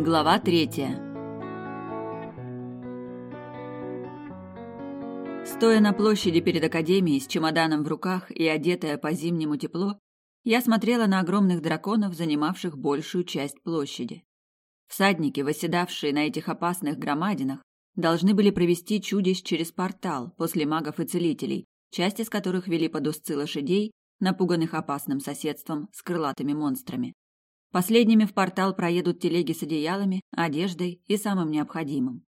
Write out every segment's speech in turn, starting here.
Глава третья. Стоя на площади перед академией с чемоданом в руках и одетая по-зимнему тепло, я смотрела на огромных драконов, занимавших большую часть площади. Всадники, восседавшие на этих опасных громадинах, должны были провести чудищ через портал после магов и целителей, часть из которых вели под узцы лошадей, напуганных опасным соседством с крылатыми монстрами. Последними в портал проедут телеги с одеялами, одеждой и самым необходимым.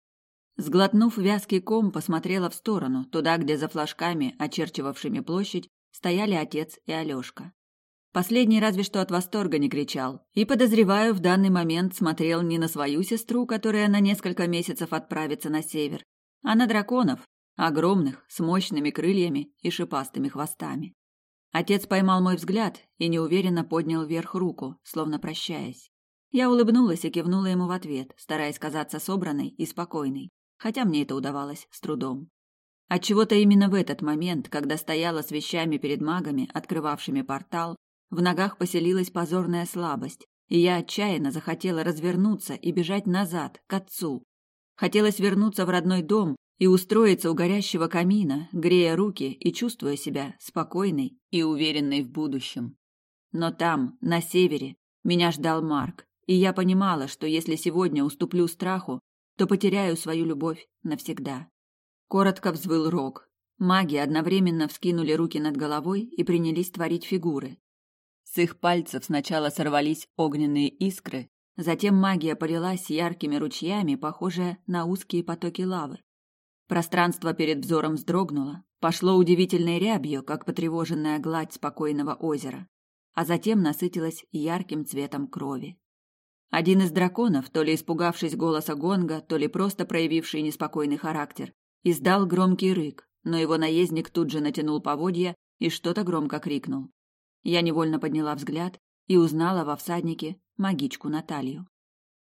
Сглотнув вязкий ком, посмотрела в сторону, туда, где за флажками, очерчивавшими площадь, стояли отец и Алёшка. Последний разве что от восторга не кричал, и, подозреваю, в данный момент смотрел не на свою сестру, которая на несколько месяцев отправится на север, а на драконов, огромных, с мощными крыльями и шипастыми хвостами. Отец поймал мой взгляд и неуверенно поднял вверх руку, словно прощаясь. Я улыбнулась и кивнула ему в ответ, стараясь казаться собранной и спокойной, хотя мне это удавалось с трудом. Отчего-то именно в этот момент, когда стояла с вещами перед магами, открывавшими портал, в ногах поселилась позорная слабость, и я отчаянно захотела развернуться и бежать назад, к отцу. Хотелось вернуться в родной дом и устроиться у горящего камина, грея руки и чувствуя себя спокойной и уверенной в будущем. Но там, на севере, меня ждал Марк, и я понимала, что если сегодня уступлю страху, то потеряю свою любовь навсегда. Коротко взвыл рог. Маги одновременно вскинули руки над головой и принялись творить фигуры. С их пальцев сначала сорвались огненные искры, затем магия полилась яркими ручьями, похожая на узкие потоки лавы. Пространство перед взором вздрогнуло, пошло удивительной рябью, как потревоженная гладь спокойного озера, а затем насытилось ярким цветом крови. Один из драконов, то ли испугавшись голоса гонга, то ли просто проявивший неспокойный характер, издал громкий рык, но его наездник тут же натянул поводья и что-то громко крикнул. Я невольно подняла взгляд и узнала во всаднике магичку Наталью.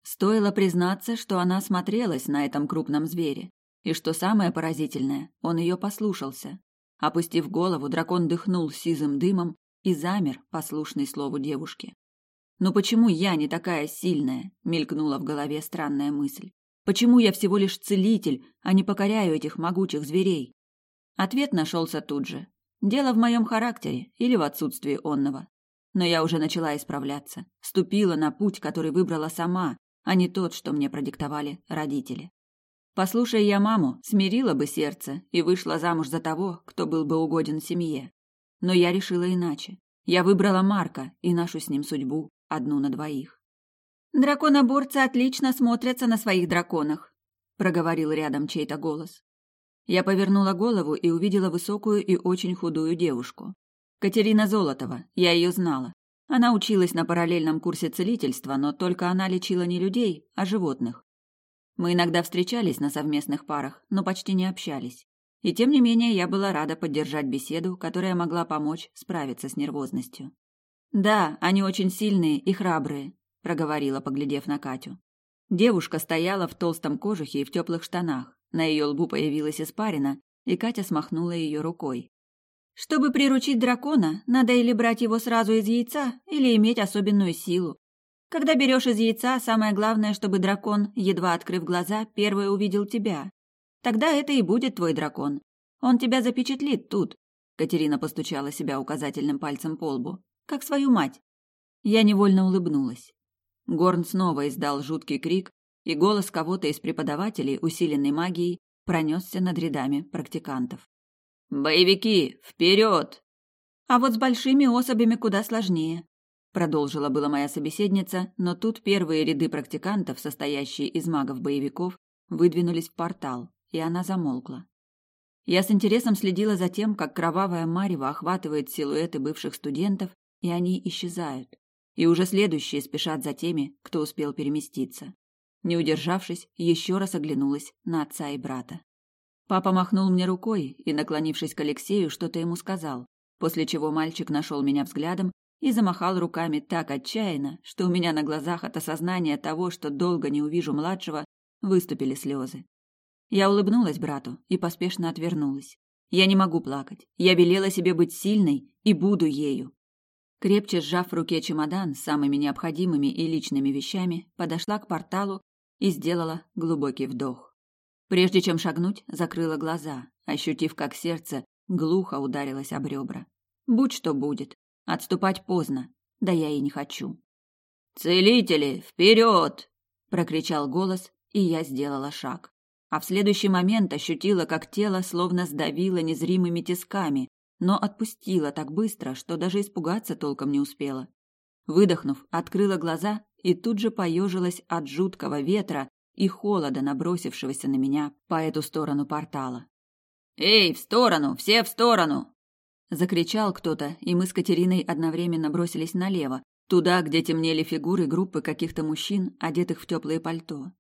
Стоило признаться, что она смотрелась на этом крупном звере, и что самое поразительное, он ее послушался. Опустив голову, дракон дыхнул сизым дымом и замер, послушный слову девушки. «Но почему я не такая сильная?» — мелькнула в голове странная мысль. «Почему я всего лишь целитель, а не покоряю этих могучих зверей?» Ответ нашелся тут же. Дело в моем характере или в отсутствии онного. Но я уже начала исправляться, ступила на путь, который выбрала сама, а не тот, что мне продиктовали родители. Послушая я маму, смирила бы сердце и вышла замуж за того, кто был бы угоден семье. Но я решила иначе. Я выбрала Марка и нашу с ним судьбу, одну на двоих. «Драконоборцы отлично смотрятся на своих драконах», — проговорил рядом чей-то голос. Я повернула голову и увидела высокую и очень худую девушку. Катерина Золотова, я ее знала. Она училась на параллельном курсе целительства, но только она лечила не людей, а животных. Мы иногда встречались на совместных парах, но почти не общались. И тем не менее я была рада поддержать беседу, которая могла помочь справиться с нервозностью. «Да, они очень сильные и храбрые», — проговорила, поглядев на Катю. Девушка стояла в толстом кожухе и в теплых штанах. На ее лбу появилась испарина, и Катя смахнула ее рукой. «Чтобы приручить дракона, надо или брать его сразу из яйца, или иметь особенную силу. Когда берешь из яйца, самое главное, чтобы дракон, едва открыв глаза, первый увидел тебя. Тогда это и будет твой дракон. Он тебя запечатлит тут. Катерина постучала себя указательным пальцем по лбу, как свою мать. Я невольно улыбнулась. Горн снова издал жуткий крик, и голос кого-то из преподавателей, усиленный магией, пронесся над рядами практикантов. «Боевики, вперед!» А вот с большими особями куда сложнее. Продолжила была моя собеседница, но тут первые ряды практикантов, состоящие из магов-боевиков, выдвинулись в портал, и она замолкла. Я с интересом следила за тем, как кровавая марево охватывает силуэты бывших студентов, и они исчезают. И уже следующие спешат за теми, кто успел переместиться. Не удержавшись, еще раз оглянулась на отца и брата. Папа махнул мне рукой и, наклонившись к Алексею, что-то ему сказал, после чего мальчик нашел меня взглядом и замахал руками так отчаянно, что у меня на глазах от осознания того, что долго не увижу младшего, выступили слезы. Я улыбнулась брату и поспешно отвернулась. Я не могу плакать. Я велела себе быть сильной и буду ею. Крепче сжав в руке чемодан с самыми необходимыми и личными вещами, подошла к порталу и сделала глубокий вдох. Прежде чем шагнуть, закрыла глаза, ощутив, как сердце глухо ударилось об ребра. Будь что будет. Отступать поздно. Да я и не хочу. «Целители, вперед!» – прокричал голос, и я сделала шаг. А в следующий момент ощутила, как тело словно сдавило незримыми тисками, но отпустила так быстро, что даже испугаться толком не успела. Выдохнув, открыла глаза и тут же поежилась от жуткого ветра и холода, набросившегося на меня по эту сторону портала. «Эй, в сторону! Все в сторону!» Закричал кто-то, и мы с Катериной одновременно бросились налево, туда, где темнели фигуры группы каких-то мужчин, одетых в теплые пальто.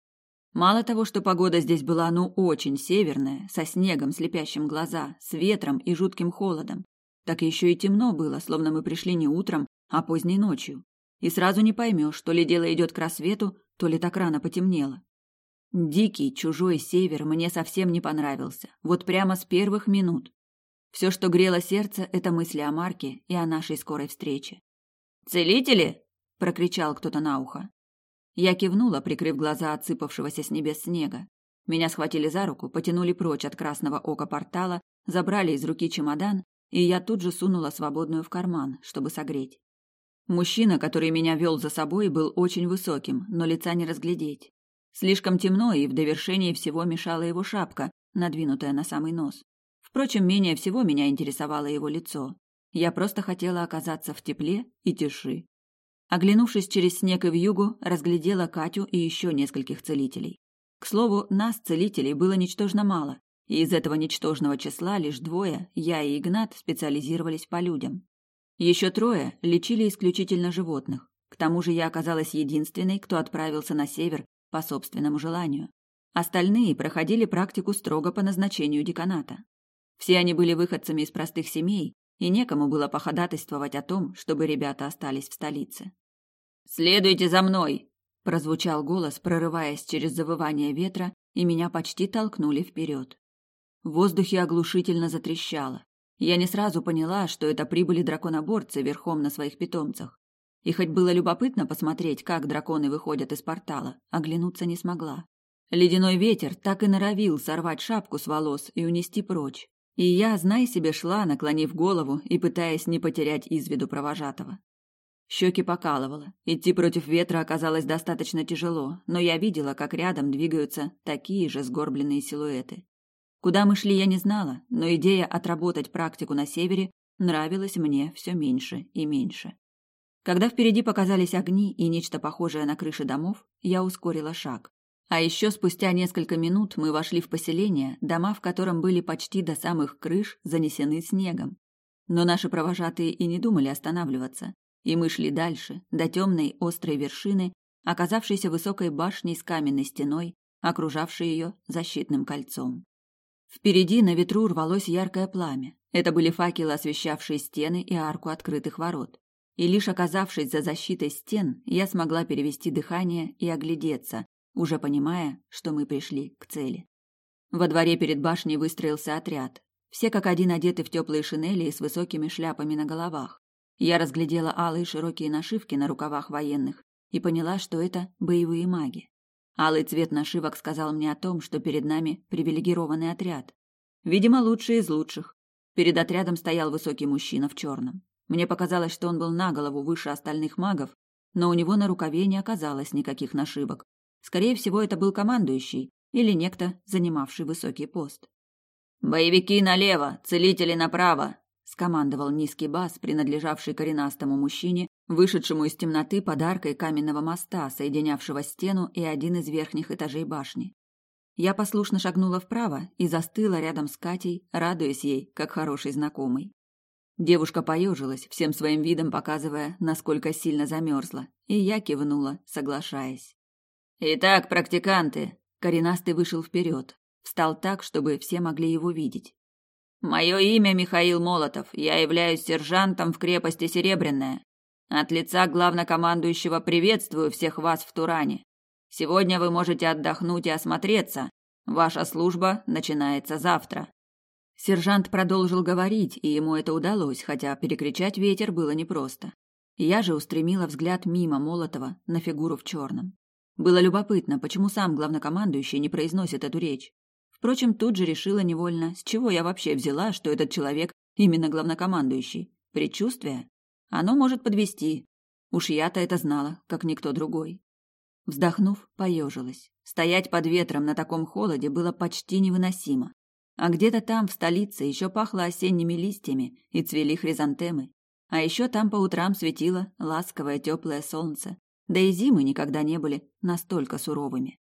Мало того, что погода здесь была ну очень северная, со снегом, слепящим глаза, с ветром и жутким холодом, так еще и темно было, словно мы пришли не утром, а поздней ночью. И сразу не поймешь, то ли дело идет к рассвету, то ли так рано потемнело. Дикий, чужой север мне совсем не понравился, вот прямо с первых минут. Все, что грело сердце, это мысли о Марке и о нашей скорой встрече. «Целители?» – прокричал кто-то на ухо. Я кивнула, прикрыв глаза от сыпавшегося с небес снега. Меня схватили за руку, потянули прочь от красного ока портала, забрали из руки чемодан, и я тут же сунула свободную в карман, чтобы согреть. Мужчина, который меня вел за собой, был очень высоким, но лица не разглядеть. Слишком темно, и в довершении всего мешала его шапка, надвинутая на самый нос. Впрочем, менее всего меня интересовало его лицо. Я просто хотела оказаться в тепле и тиши. Оглянувшись через снег и вьюгу, разглядела Катю и еще нескольких целителей. К слову, нас, целителей, было ничтожно мало, и из этого ничтожного числа лишь двое, я и Игнат, специализировались по людям. Еще трое лечили исключительно животных. К тому же я оказалась единственной, кто отправился на север по собственному желанию. Остальные проходили практику строго по назначению деканата. Все они были выходцами из простых семей, и некому было походатайствовать о том, чтобы ребята остались в столице. «Следуйте за мной!» – прозвучал голос, прорываясь через завывание ветра, и меня почти толкнули вперед. В воздухе оглушительно затрещало. Я не сразу поняла, что это прибыли драконоборцы верхом на своих питомцах. И хоть было любопытно посмотреть, как драконы выходят из портала, оглянуться не смогла. Ледяной ветер так и норовил сорвать шапку с волос и унести прочь. И я, знай себе, шла, наклонив голову и пытаясь не потерять из виду провожатого. Щеки покалывало. Идти против ветра оказалось достаточно тяжело, но я видела, как рядом двигаются такие же сгорбленные силуэты. Куда мы шли, я не знала, но идея отработать практику на севере нравилась мне все меньше и меньше. Когда впереди показались огни и нечто похожее на крыши домов, я ускорила шаг. А еще спустя несколько минут мы вошли в поселение, дома в котором были почти до самых крыш занесены снегом. Но наши провожатые и не думали останавливаться. И мы шли дальше, до темной острой вершины, оказавшейся высокой башней с каменной стеной, окружавшей ее защитным кольцом. Впереди на ветру рвалось яркое пламя. Это были факелы, освещавшие стены и арку открытых ворот. И лишь оказавшись за защитой стен, я смогла перевести дыхание и оглядеться, уже понимая, что мы пришли к цели. Во дворе перед башней выстроился отряд. Все как один одеты в теплые шинели и с высокими шляпами на головах. Я разглядела алые широкие нашивки на рукавах военных и поняла, что это боевые маги. Алый цвет нашивок сказал мне о том, что перед нами привилегированный отряд. Видимо, лучший из лучших. Перед отрядом стоял высокий мужчина в черном. Мне показалось, что он был на голову выше остальных магов, но у него на рукаве не оказалось никаких нашивок. Скорее всего, это был командующий или некто, занимавший высокий пост. «Боевики налево, целители направо!» скомандовал низкий бас, принадлежавший коренастому мужчине, вышедшему из темноты подаркой каменного моста, соединявшего стену и один из верхних этажей башни. Я послушно шагнула вправо и застыла рядом с Катей, радуясь ей, как хорошей знакомой. Девушка поежилась, всем своим видом показывая, насколько сильно замерзла, и я кивнула, соглашаясь. «Итак, практиканты!» Коренастый вышел вперед, встал так, чтобы все могли его видеть. Мое имя Михаил Молотов. Я являюсь сержантом в крепости Серебряная. От лица главнокомандующего приветствую всех вас в Туране. Сегодня вы можете отдохнуть и осмотреться. Ваша служба начинается завтра. Сержант продолжил говорить, и ему это удалось, хотя перекричать ветер было непросто. Я же устремила взгляд мимо Молотова на фигуру в черном. Было любопытно, почему сам главнокомандующий не произносит эту речь. Впрочем, тут же решила невольно, с чего я вообще взяла, что этот человек именно главнокомандующий. Предчувствие? Оно может подвести. Уж я-то это знала, как никто другой. Вздохнув, поежилась. Стоять под ветром на таком холоде было почти невыносимо. А где-то там, в столице, еще пахло осенними листьями и цвели хризантемы. А еще там по утрам светило ласковое теплое солнце. Да и зимы никогда не были настолько суровыми.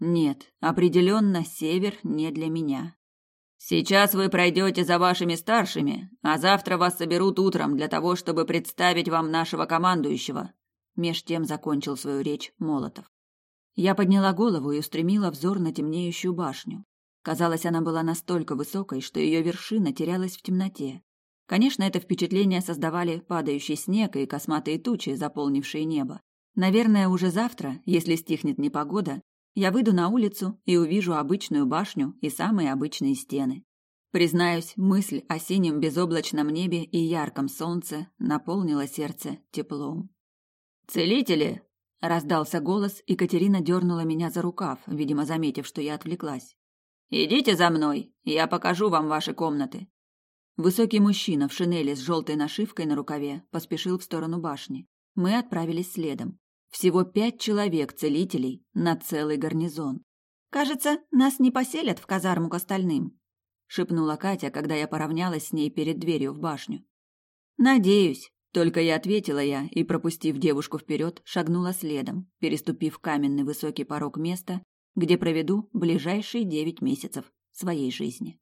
Нет, определенно север не для меня. Сейчас вы пройдете за вашими старшими, а завтра вас соберут утром для того, чтобы представить вам нашего командующего. Меж тем закончил свою речь Молотов. Я подняла голову и устремила взор на темнеющую башню. Казалось, она была настолько высокой, что ее вершина терялась в темноте. Конечно, это впечатление создавали падающий снег и косматые тучи, заполнившие небо. Наверное, уже завтра, если стихнет непогода, я выйду на улицу и увижу обычную башню и самые обычные стены. Признаюсь, мысль о синем безоблачном небе и ярком солнце наполнила сердце теплом. «Целители!» – раздался голос, и Катерина дернула меня за рукав, видимо, заметив, что я отвлеклась. «Идите за мной, я покажу вам ваши комнаты». Высокий мужчина в шинели с желтой нашивкой на рукаве поспешил в сторону башни. Мы отправились следом. Всего пять человек-целителей на целый гарнизон. «Кажется, нас не поселят в казарму к остальным», — шепнула Катя, когда я поравнялась с ней перед дверью в башню. «Надеюсь», — только я ответила я и, пропустив девушку вперед, шагнула следом, переступив каменный высокий порог места, где проведу ближайшие девять месяцев своей жизни.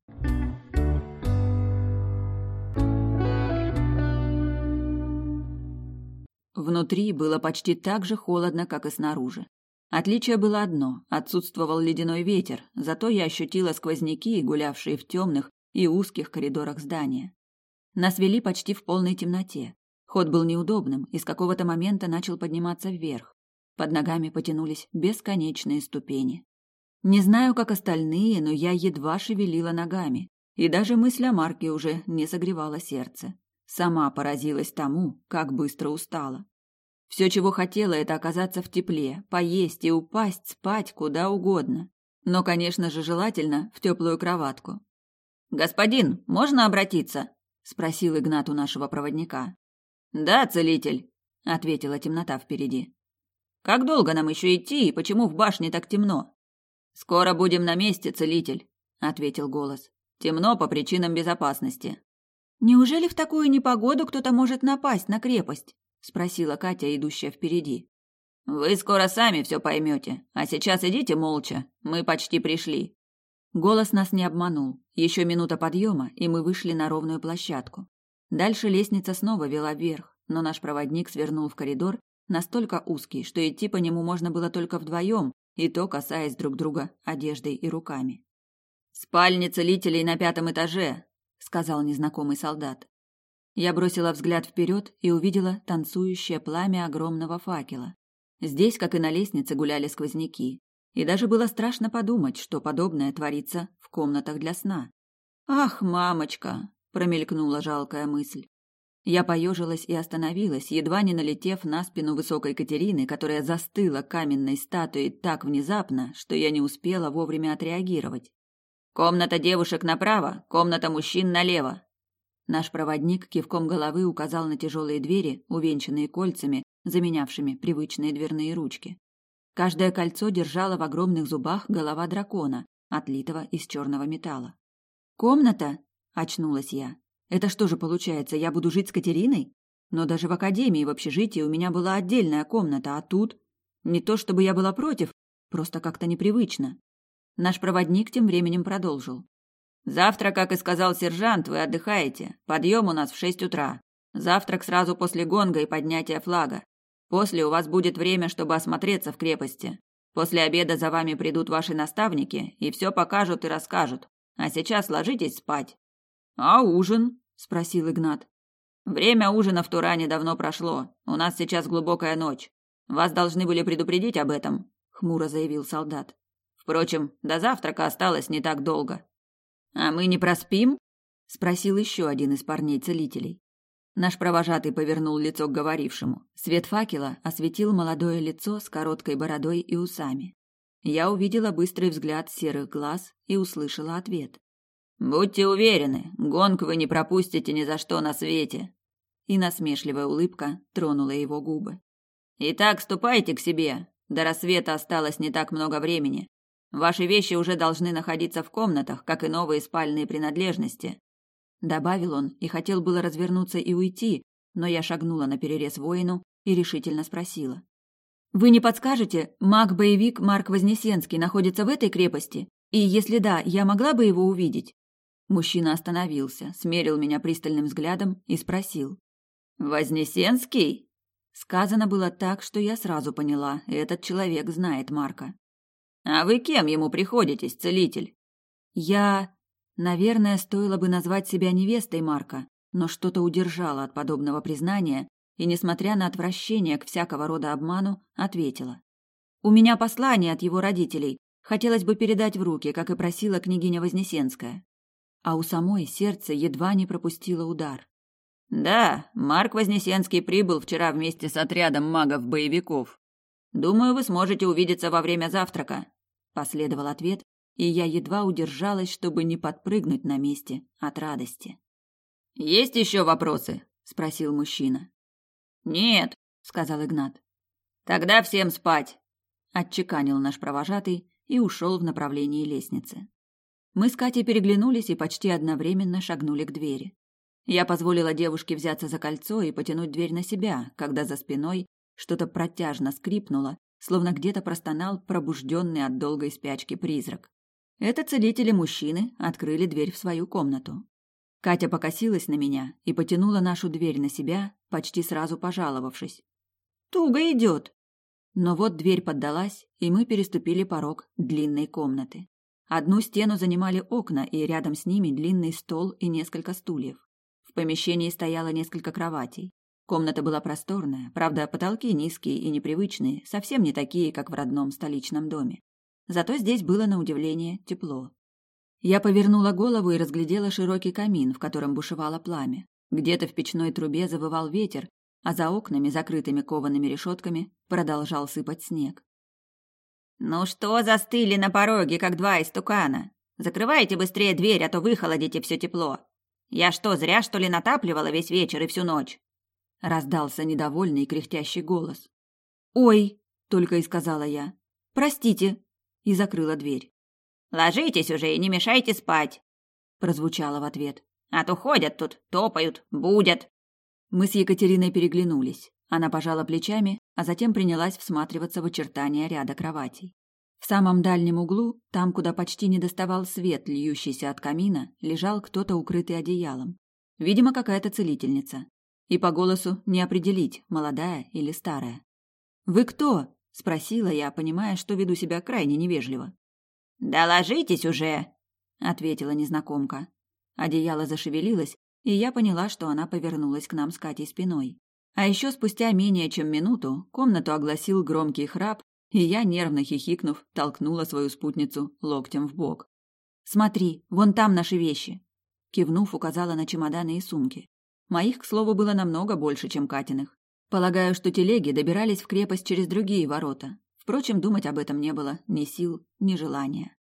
Внутри было почти так же холодно, как и снаружи. Отличие было одно – отсутствовал ледяной ветер, зато я ощутила сквозняки, гулявшие в темных и узких коридорах здания. Нас вели почти в полной темноте. Ход был неудобным и с какого-то момента начал подниматься вверх. Под ногами потянулись бесконечные ступени. Не знаю, как остальные, но я едва шевелила ногами, и даже мысль о Марке уже не согревала сердце. Сама поразилась тому, как быстро устала. Все, чего хотела, это оказаться в тепле, поесть и упасть спать куда угодно. Но, конечно же, желательно в теплую кроватку. «Господин, можно обратиться?» – спросил Игнат у нашего проводника. «Да, целитель», – ответила темнота впереди. «Как долго нам еще идти и почему в башне так темно?» «Скоро будем на месте, целитель», – ответил голос. «Темно по причинам безопасности». Неужели в такую непогоду кто-то может напасть на крепость? спросила Катя, идущая впереди. Вы скоро сами все поймете, а сейчас идите молча, мы почти пришли. Голос нас не обманул. Еще минута подъема, и мы вышли на ровную площадку. Дальше лестница снова вела вверх, но наш проводник свернул в коридор настолько узкий, что идти по нему можно было только вдвоем, и то касаясь друг друга одеждой и руками. Спальня целителей на пятом этаже, сказал незнакомый солдат. Я бросила взгляд вперед и увидела танцующее пламя огромного факела. Здесь, как и на лестнице, гуляли сквозняки. И даже было страшно подумать, что подобное творится в комнатах для сна. «Ах, мамочка!» – промелькнула жалкая мысль. Я поежилась и остановилась, едва не налетев на спину высокой Катерины, которая застыла каменной статуей так внезапно, что я не успела вовремя отреагировать. Комната девушек направо, комната мужчин налево. Наш проводник кивком головы указал на тяжелые двери, увенчанные кольцами, заменявшими привычные дверные ручки. Каждое кольцо держало в огромных зубах голова дракона, отлитого из черного металла. «Комната?» – очнулась я. «Это что же получается, я буду жить с Катериной? Но даже в академии, в общежитии у меня была отдельная комната, а тут... Не то чтобы я была против, просто как-то непривычно. Наш проводник тем временем продолжил. «Завтра, как и сказал сержант, вы отдыхаете. Подъем у нас в шесть утра. Завтрак сразу после гонга и поднятия флага. После у вас будет время, чтобы осмотреться в крепости. После обеда за вами придут ваши наставники и все покажут и расскажут. А сейчас ложитесь спать». «А ужин?» – спросил Игнат. «Время ужина в Туране давно прошло. У нас сейчас глубокая ночь. Вас должны были предупредить об этом», – хмуро заявил солдат. Впрочем, до завтрака осталось не так долго. А мы не проспим? спросил еще один из парней целителей. Наш провожатый повернул лицо к говорившему. Свет факела осветил молодое лицо с короткой бородой и усами. Я увидела быстрый взгляд серых глаз и услышала ответ. «Будьте уверены, гонку вы не пропустите ни за что на свете!» И насмешливая улыбка тронула его губы. «Итак, ступайте к себе. До рассвета осталось не так много времени. Ваши вещи уже должны находиться в комнатах, как и новые спальные принадлежности. Добавил он и хотел было развернуться и уйти, но я шагнула на перерез воину и решительно спросила. «Вы не подскажете, маг-боевик Марк Вознесенский находится в этой крепости? И если да, я могла бы его увидеть?» Мужчина остановился, смерил меня пристальным взглядом и спросил. «Вознесенский?» Сказано было так, что я сразу поняла, этот человек знает Марка. «А вы кем ему приходитесь, целитель?» «Я...» Наверное, стоило бы назвать себя невестой Марка, но что-то удержало от подобного признания и, несмотря на отвращение к всякого рода обману, ответила. «У меня послание от его родителей. Хотелось бы передать в руки, как и просила княгиня Вознесенская». А у самой сердце едва не пропустило удар. «Да, Марк Вознесенский прибыл вчера вместе с отрядом магов-боевиков. Думаю, вы сможете увидеться во время завтрака», – последовал ответ, и я едва удержалась, чтобы не подпрыгнуть на месте от радости. «Есть еще вопросы?» – спросил мужчина. «Нет», – сказал Игнат. «Тогда всем спать», – отчеканил наш провожатый и ушел в направлении лестницы. Мы с Катей переглянулись и почти одновременно шагнули к двери. Я позволила девушке взяться за кольцо и потянуть дверь на себя, когда за спиной что-то протяжно скрипнуло, словно где-то простонал пробужденный от долгой спячки призрак. Это целители мужчины открыли дверь в свою комнату. Катя покосилась на меня и потянула нашу дверь на себя, почти сразу пожаловавшись. «Туго идет!» Но вот дверь поддалась, и мы переступили порог длинной комнаты. Одну стену занимали окна, и рядом с ними длинный стол и несколько стульев. В помещении стояло несколько кроватей. Комната была просторная, правда, потолки низкие и непривычные, совсем не такие, как в родном столичном доме. Зато здесь было на удивление тепло. Я повернула голову и разглядела широкий камин, в котором бушевало пламя. Где-то в печной трубе завывал ветер, а за окнами, закрытыми коваными решетками, продолжал сыпать снег. «Ну что застыли на пороге, как два истукана? Закрывайте быстрее дверь, а то выхолодите все тепло. Я что, зря, что ли, натапливала весь вечер и всю ночь?» Раздался недовольный и кряхтящий голос. «Ой!» — только и сказала я. «Простите!» и закрыла дверь. «Ложитесь уже и не мешайте спать!» прозвучало в ответ. «А то ходят тут, топают, будят!» Мы с Екатериной переглянулись. Она пожала плечами, а затем принялась всматриваться в очертания ряда кроватей. В самом дальнем углу, там, куда почти не доставал свет, льющийся от камина, лежал кто-то укрытый одеялом. Видимо, какая-то целительница. И по голосу не определить, молодая или старая. «Вы кто?» спросила я, понимая, что веду себя крайне невежливо. "Да ложитесь уже", ответила незнакомка. Одеяло зашевелилось, и я поняла, что она повернулась к нам с Катей спиной. А еще спустя менее чем минуту комнату огласил громкий храп, и я, нервно хихикнув, толкнула свою спутницу локтем в бок. «Смотри, вон там наши вещи!» Кивнув, указала на чемоданы и сумки. Моих, к слову, было намного больше, чем Катиных. Полагаю, что телеги добирались в крепость через другие ворота. Впрочем, думать об этом не было ни сил, ни желания.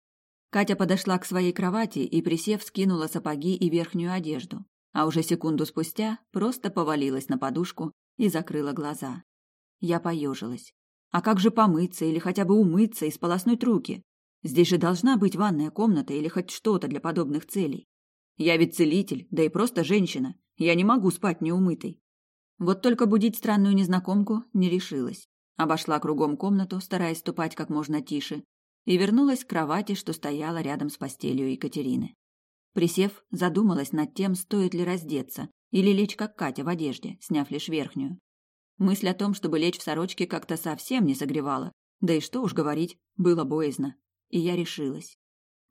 Катя подошла к своей кровати и, присев, скинула сапоги и верхнюю одежду, а уже секунду спустя просто повалилась на подушку и закрыла глаза. Я поежилась. А как же помыться или хотя бы умыться и сполоснуть руки? Здесь же должна быть ванная комната или хоть что-то для подобных целей. Я ведь целитель, да и просто женщина. Я не могу спать неумытой. Вот только будить странную незнакомку не решилась. Обошла кругом комнату, стараясь ступать как можно тише, и вернулась к кровати, что стояла рядом с постелью Екатерины. Присев, задумалась над тем, стоит ли раздеться или лечь как Катя в одежде, сняв лишь верхнюю. Мысль о том, чтобы лечь в сорочке, как-то совсем не согревала. Да и что уж говорить, было боязно. И я решилась.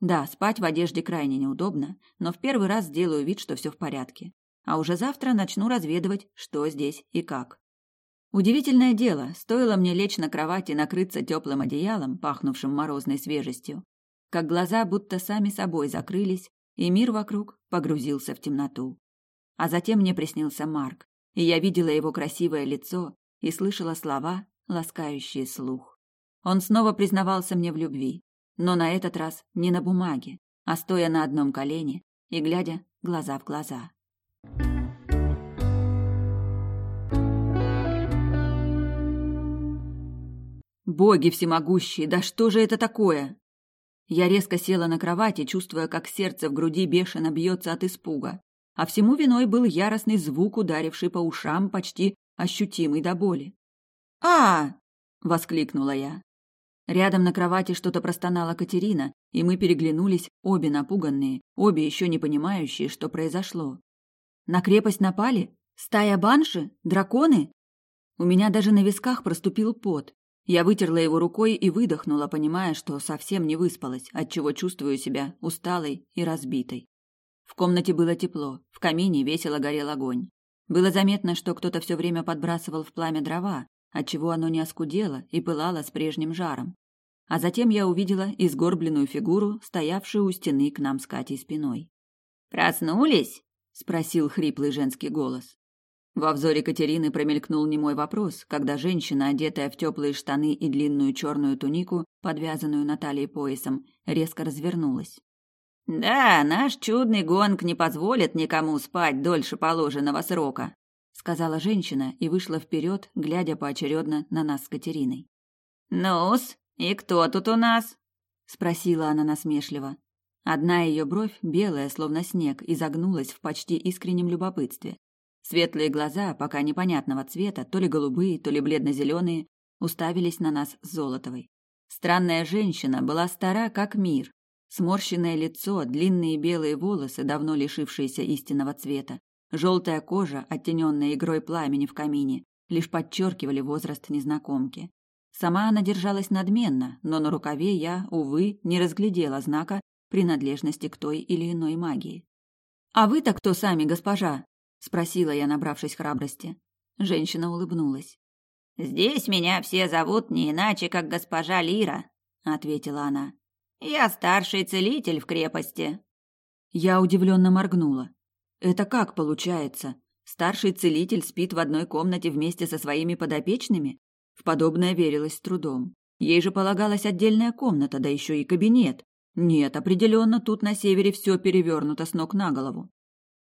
Да, спать в одежде крайне неудобно, но в первый раз сделаю вид, что все в порядке а уже завтра начну разведывать, что здесь и как. Удивительное дело, стоило мне лечь на кровати и накрыться теплым одеялом, пахнувшим морозной свежестью, как глаза будто сами собой закрылись, и мир вокруг погрузился в темноту. А затем мне приснился Марк. и я видела его красивое лицо и слышала слова, ласкающие слух. Он снова признавался мне в любви, но на этот раз не на бумаге, а стоя на одном колене и глядя глаза в глаза. Боги всемогущие, да что же это такое? Я резко села на кровати, чувствуя, как сердце в груди бешено бьется от испуга. А всему виной был яростный звук, ударивший по ушам, почти ощутимый до боли. а воскликнула я. Рядом на кровати что-то простонала Катерина, и мы переглянулись, обе напуганные, обе еще не понимающие, что произошло. На крепость напали? Стая банши? Драконы? У меня даже на висках проступил пот. Я вытерла его рукой и выдохнула, понимая, что совсем не выспалась, отчего чувствую себя усталой и разбитой. В комнате было тепло, в камине весело горел огонь. Было заметно, что кто-то все время подбрасывал в пламя дрова, отчего оно не оскудело и пылало с прежним жаром. А затем я увидела изгорбленную фигуру, стоявшую у стены к нам с Катей спиной. «Проснулись?» — спросил хриплый женский голос. Во взоре Катерины промелькнул немой вопрос, когда женщина, одетая в теплые штаны и длинную черную тунику, подвязанную на талии поясом, резко развернулась. «Да, наш чудный гонг не позволит никому спать дольше положенного срока», сказала женщина и вышла вперед, глядя поочередно на нас с Катериной. «Ну-с, и кто тут у нас?» спросила она насмешливо. Одна ее бровь, белая, словно снег, изогнулась в почти искреннем любопытстве. Светлые глаза, пока непонятного цвета, то ли голубые, то ли бледно-зеленые, уставились на нас с Золотовой. Странная женщина была стара, как мир. Сморщенное лицо, длинные белые волосы, давно лишившиеся истинного цвета, желтая кожа, оттененная игрой пламени в камине, лишь подчеркивали возраст незнакомки. Сама она держалась надменно, но на рукаве я, увы, не разглядела знака принадлежности к той или иной магии. «А вы-то кто сами, госпожа?» Спросила я, набравшись храбрости. Женщина улыбнулась. Здесь меня все зовут не иначе, как госпожа Лира, ответила она. Я старший целитель в крепости. Я удивленно моргнула. Это как получается? Старший целитель спит в одной комнате вместе со своими подопечными? В подобное верилось с трудом. Ей же полагалась отдельная комната, да еще и кабинет. Нет, определенно тут на севере все перевернуто с ног на голову.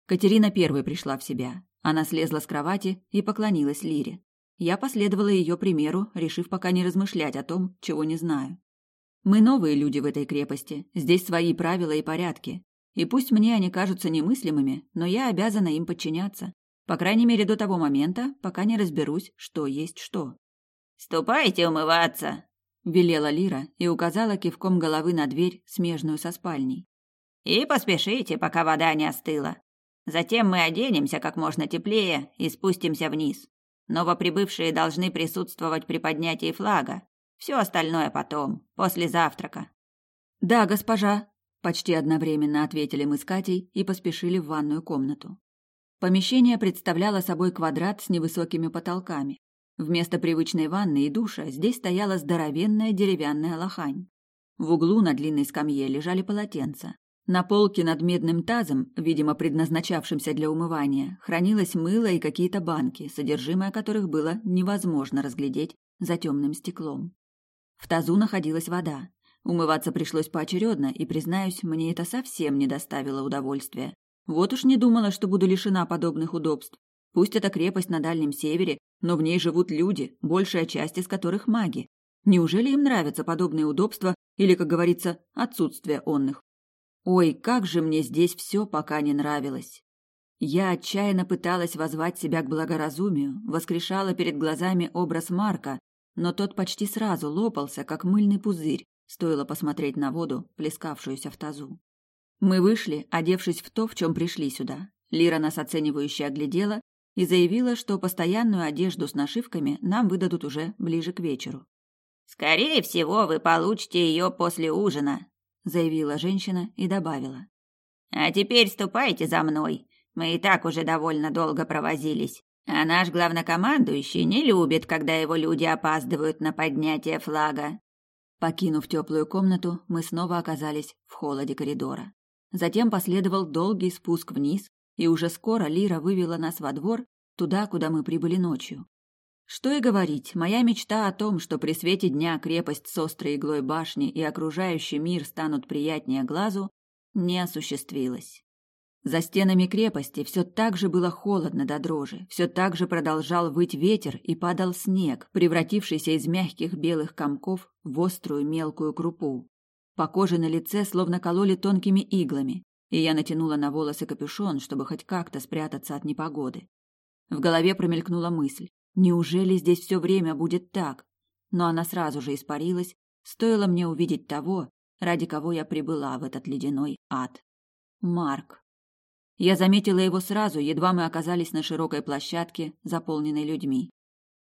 Катерина первой пришла в себя. Она слезла с кровати и поклонилась Лире. Я последовала ее примеру, решив пока не размышлять о том, чего не знаю. Мы новые люди в этой крепости, здесь свои правила и порядки. И пусть мне они кажутся немыслимыми, но я обязана им подчиняться. По крайней мере, до того момента, пока не разберусь, что есть что. «Ступайте умываться!» – велела Лира и указала кивком головы на дверь, смежную со спальней. «И поспешите, пока вода не остыла. Затем мы оденемся как можно теплее и спустимся вниз. Новоприбывшие должны присутствовать при поднятии флага. Все остальное потом, после завтрака. Да, госпожа, почти одновременно ответили мы с Катей и поспешили в ванную комнату. Помещение представляло собой квадрат с невысокими потолками. Вместо привычной ванны и душа здесь стояла здоровенная деревянная лохань. В углу на длинной скамье лежали полотенца. На полке над медным тазом, видимо, предназначавшимся для умывания, хранилось мыло и какие-то банки, содержимое которых было невозможно разглядеть за темным стеклом. В тазу находилась вода. Умываться пришлось поочередно, и, признаюсь, мне это совсем не доставило удовольствия. Вот уж не думала, что буду лишена подобных удобств. Пусть это крепость на Дальнем Севере, но в ней живут люди, большая часть из которых маги. Неужели им нравятся подобные удобства или, как говорится, отсутствие онных? Ой, как же мне здесь все пока не нравилось. Я отчаянно пыталась возвать себя к благоразумию, воскрешала перед глазами образ Марка, но тот почти сразу лопался, как мыльный пузырь, стоило посмотреть на воду, плескавшуюся в тазу. Мы вышли, одевшись в то, в чем пришли сюда. Лира нас оценивающе оглядела и заявила, что постоянную одежду с нашивками нам выдадут уже ближе к вечеру. «Скорее всего, вы получите ее после ужина», заявила женщина и добавила. А теперь ступайте за мной. Мы и так уже довольно долго провозились. А наш главнокомандующий не любит, когда его люди опаздывают на поднятие флага. Покинув теплую комнату, мы снова оказались в холоде коридора. Затем последовал долгий спуск вниз, и уже скоро Лира вывела нас во двор, туда, куда мы прибыли ночью. Что и говорить, моя мечта о том, что при свете дня крепость с острой иглой башни и окружающий мир станут приятнее глазу, не осуществилась. За стенами крепости все так же было холодно до дрожи, все так же продолжал выть ветер и падал снег, превратившийся из мягких белых комков в острую мелкую крупу. По коже на лице словно кололи тонкими иглами, и я натянула на волосы капюшон, чтобы хоть как-то спрятаться от непогоды. В голове промелькнула мысль, Неужели здесь все время будет так? Но она сразу же испарилась, стоило мне увидеть того, ради кого я прибыла в этот ледяной ад. Марк. Я заметила его сразу, едва мы оказались на широкой площадке, заполненной людьми.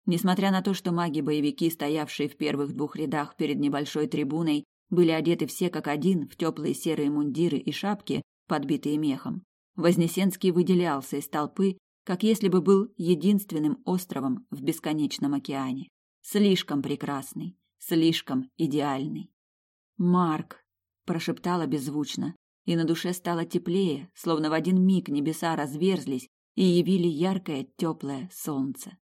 Несмотря на то, что маги-боевики, стоявшие в первых двух рядах перед небольшой трибуной, были одеты все как один в теплые серые мундиры и шапки, подбитые мехом, Вознесенский выделялся из толпы как если бы был единственным островом в бесконечном океане. Слишком прекрасный, слишком идеальный. «Марк!» – прошептала беззвучно, и на душе стало теплее, словно в один миг небеса разверзлись и явили яркое, теплое солнце.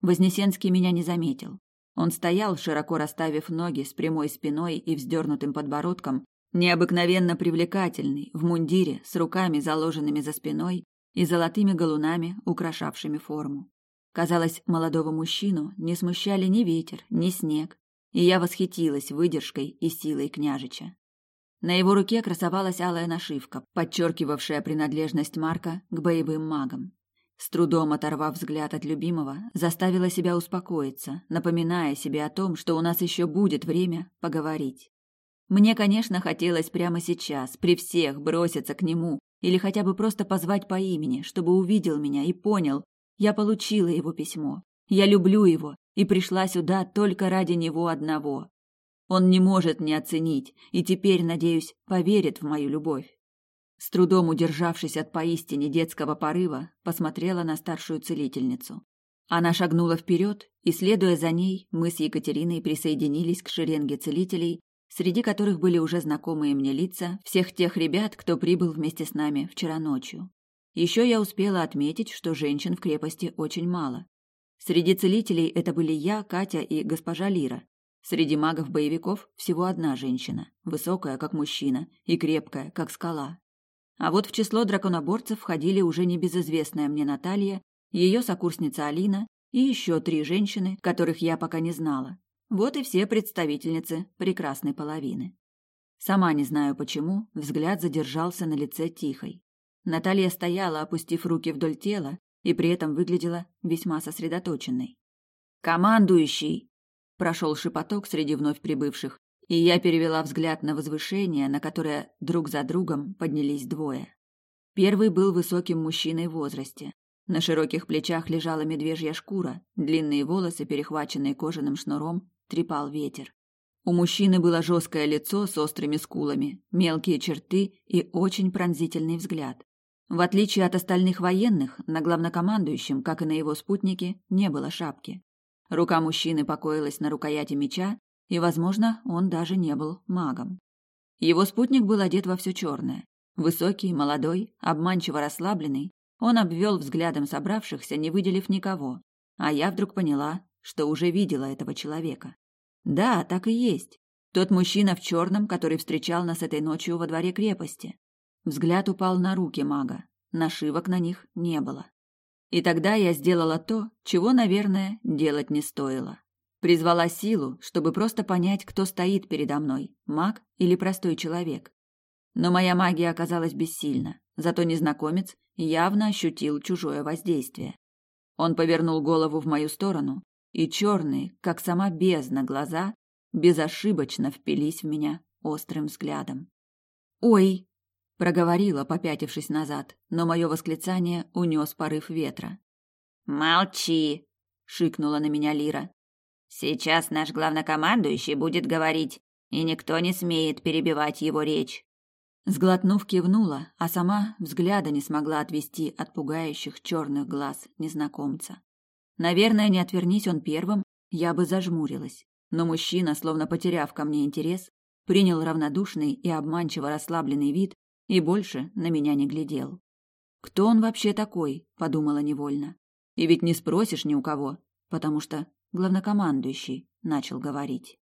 Вознесенский меня не заметил. Он стоял, широко расставив ноги с прямой спиной и вздернутым подбородком, необыкновенно привлекательный, в мундире, с руками заложенными за спиной и золотыми галунами, украшавшими форму. Казалось, молодого мужчину не смущали ни ветер, ни снег, и я восхитилась выдержкой и силой княжича. На его руке красовалась алая нашивка, подчеркивавшая принадлежность Марка к боевым магам. С трудом оторвав взгляд от любимого, заставила себя успокоиться, напоминая себе о том, что у нас еще будет время поговорить. Мне, конечно, хотелось прямо сейчас, при всех, броситься к нему, или хотя бы просто позвать по имени, чтобы увидел меня и понял, я получила его письмо. Я люблю его и пришла сюда только ради него одного. Он не может не оценить и теперь, надеюсь, поверит в мою любовь. С трудом удержавшись от поистине детского порыва, посмотрела на старшую целительницу. Она шагнула вперед, и, следуя за ней, мы с Екатериной присоединились к шеренге целителей, среди которых были уже знакомые мне лица всех тех ребят, кто прибыл вместе с нами вчера ночью. Еще я успела отметить, что женщин в крепости очень мало. Среди целителей это были я, Катя и госпожа Лира. Среди магов-боевиков всего одна женщина, высокая, как мужчина, и крепкая, как скала. А вот в число драконоборцев входили уже небезызвестная мне Наталья, ее сокурсница Алина и еще три женщины, которых я пока не знала, вот и все представительницы прекрасной половины. Сама не знаю почему, взгляд задержался на лице Тихой. Наталья стояла, опустив руки вдоль тела, и при этом выглядела весьма сосредоточенной. «Командующий!» – прошел шепоток среди вновь прибывших, и я перевела взгляд на возвышение, на которое друг за другом поднялись двое. Первый был высоким мужчиной в возрасте. На широких плечах лежала медвежья шкура, длинные волосы, перехваченные кожаным шнуром, трепал ветер. У мужчины было жесткое лицо с острыми скулами, мелкие черты и очень пронзительный взгляд. В отличие от остальных военных, на главнокомандующем, как и на его спутнике, не было шапки. Рука мужчины покоилась на рукояти меча, и, возможно, он даже не был магом. Его спутник был одет во все черное. Высокий, молодой, обманчиво расслабленный, он обвел взглядом собравшихся, не выделив никого, а я вдруг поняла, что уже видела этого человека. Да, так и есть. Тот мужчина в черном, который встречал нас этой ночью во дворе крепости. Взгляд упал на руки мага. Нашивок на них не было. И тогда я сделала то, чего, наверное, делать не стоило. Призвала силу, чтобы просто понять, кто стоит передо мной, маг или простой человек. Но моя магия оказалась бессильна, зато незнакомец явно ощутил чужое воздействие. Он повернул голову в мою сторону, и черные, как сама бездна, глаза безошибочно впились в меня острым взглядом. «Ой!» — проговорила, попятившись назад, но мое восклицание унес порыв ветра. «Молчи!» — шикнула на меня Лира. «Сейчас наш главнокомандующий будет говорить, и никто не смеет перебивать его речь». Сглотнув, кивнула, а сама взгляда не смогла отвести от пугающих черных глаз незнакомца. Наверное, не отвернись он первым, я бы зажмурилась. Но мужчина, словно потеряв ко мне интерес, принял равнодушный и обманчиво расслабленный вид и больше на меня не глядел. «Кто он вообще такой?» – подумала невольно. И ведь не спросишь ни у кого, потому что главнокомандующий начал говорить.